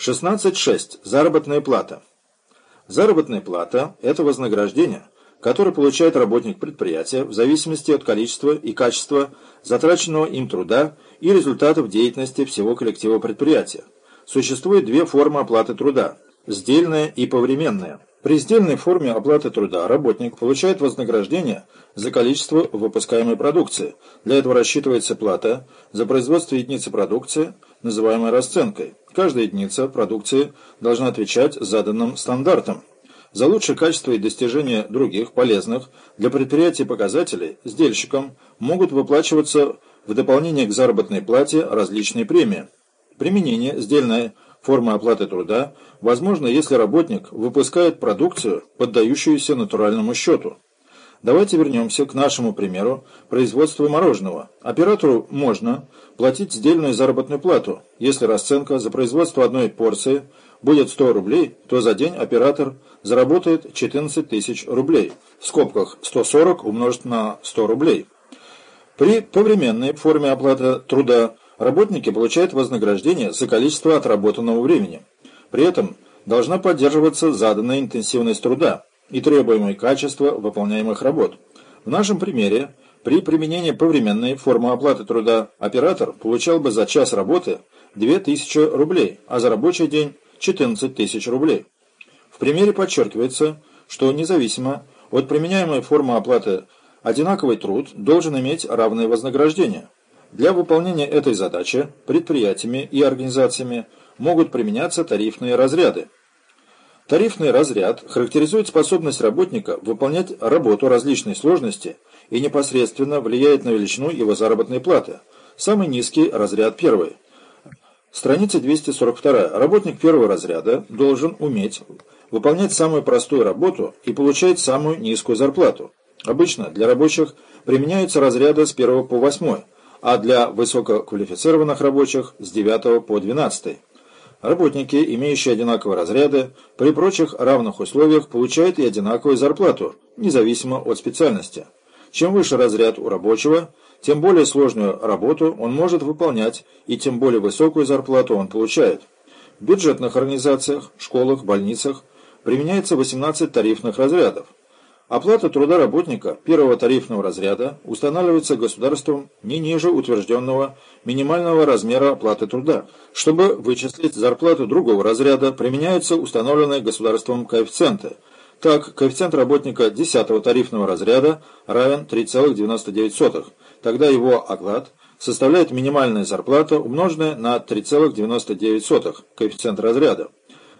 16.6. Заработная плата. Заработная плата – это вознаграждение, которое получает работник предприятия в зависимости от количества и качества затраченного им труда и результатов деятельности всего коллектива предприятия. Существует две формы оплаты труда – сдельная и повременная. При сдельной форме оплаты труда работник получает вознаграждение за количество выпускаемой продукции. Для этого рассчитывается плата за производство единицы продукции, называемой расценкой. Каждая единица продукции должна отвечать заданным стандартам. За лучшее качество и достижение других полезных для предприятия показателей сдельщикам могут выплачиваться в дополнение к заработной плате различные премии. Применение сдельной формы оплаты труда возможно, если работник выпускает продукцию, поддающуюся натуральному счету. Давайте вернемся к нашему примеру производства мороженого. Оператору можно платить сдельную заработную плату. Если расценка за производство одной порции будет 100 рублей, то за день оператор заработает 14 тысяч рублей. В скобках 140 умножить на 100 рублей. При повременной форме оплаты труда работники получают вознаграждение за количество отработанного времени. При этом должна поддерживаться заданная интенсивность труда и требуемое качество выполняемых работ. В нашем примере при применении повременной формы оплаты труда оператор получал бы за час работы 2000 рублей, а за рабочий день 14 тысяч рублей. В примере подчеркивается, что независимо от применяемой формы оплаты одинаковый труд должен иметь равное вознаграждение. Для выполнения этой задачи предприятиями и организациями могут применяться тарифные разряды. Тарифный разряд характеризует способность работника выполнять работу различной сложности и непосредственно влияет на величину его заработной платы. Самый низкий разряд первый. Страница 242. Работник первого разряда должен уметь выполнять самую простую работу и получать самую низкую зарплату. Обычно для рабочих применяются разряды с 1 по 8, а для высококвалифицированных рабочих с 9 по 12. Работники, имеющие одинаковые разряды, при прочих равных условиях получают и одинаковую зарплату, независимо от специальности. Чем выше разряд у рабочего, тем более сложную работу он может выполнять и тем более высокую зарплату он получает. В бюджетных организациях, школах, больницах применяется 18 тарифных разрядов. Оплата труда работника первого тарифного разряда устанавливается государством не ниже утвержденного минимального размера оплаты труда. Чтобы вычислить зарплату другого разряда, применяются установленные государством коэффициенты. Так, коэффициент работника 10 тарифного разряда равен 3,99. Тогда его оклад составляет минимальная зарплата, умноженная на 3,99 коэффициент разряда.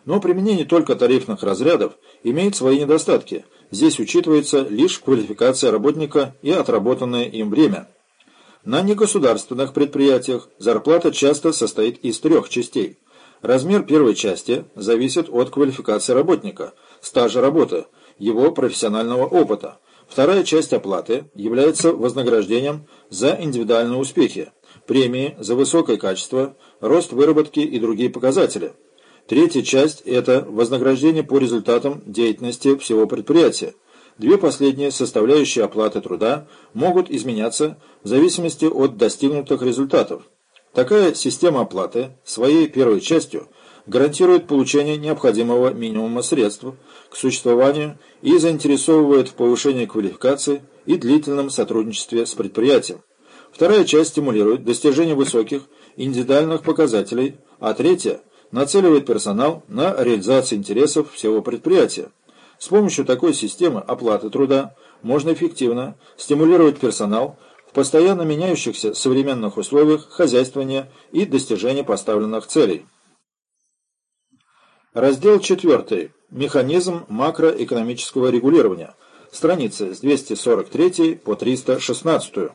Но применение только тарифных разрядов имеет свои недостатки – Здесь учитывается лишь квалификация работника и отработанное им время. На негосударственных предприятиях зарплата часто состоит из трех частей. Размер первой части зависит от квалификации работника, стажа работы, его профессионального опыта. Вторая часть оплаты является вознаграждением за индивидуальные успехи, премии за высокое качество, рост выработки и другие показатели. Третья часть – это вознаграждение по результатам деятельности всего предприятия. Две последние составляющие оплаты труда могут изменяться в зависимости от достигнутых результатов. Такая система оплаты своей первой частью гарантирует получение необходимого минимума средств к существованию и заинтересовывает в повышении квалификации и длительном сотрудничестве с предприятием. Вторая часть стимулирует достижение высоких индивидуальных показателей, а третья – нацеливает персонал на реализацию интересов всего предприятия. С помощью такой системы оплаты труда можно эффективно стимулировать персонал в постоянно меняющихся современных условиях хозяйствования и достижения поставленных целей. Раздел 4. Механизм макроэкономического регулирования. Страницы с 243 по 316.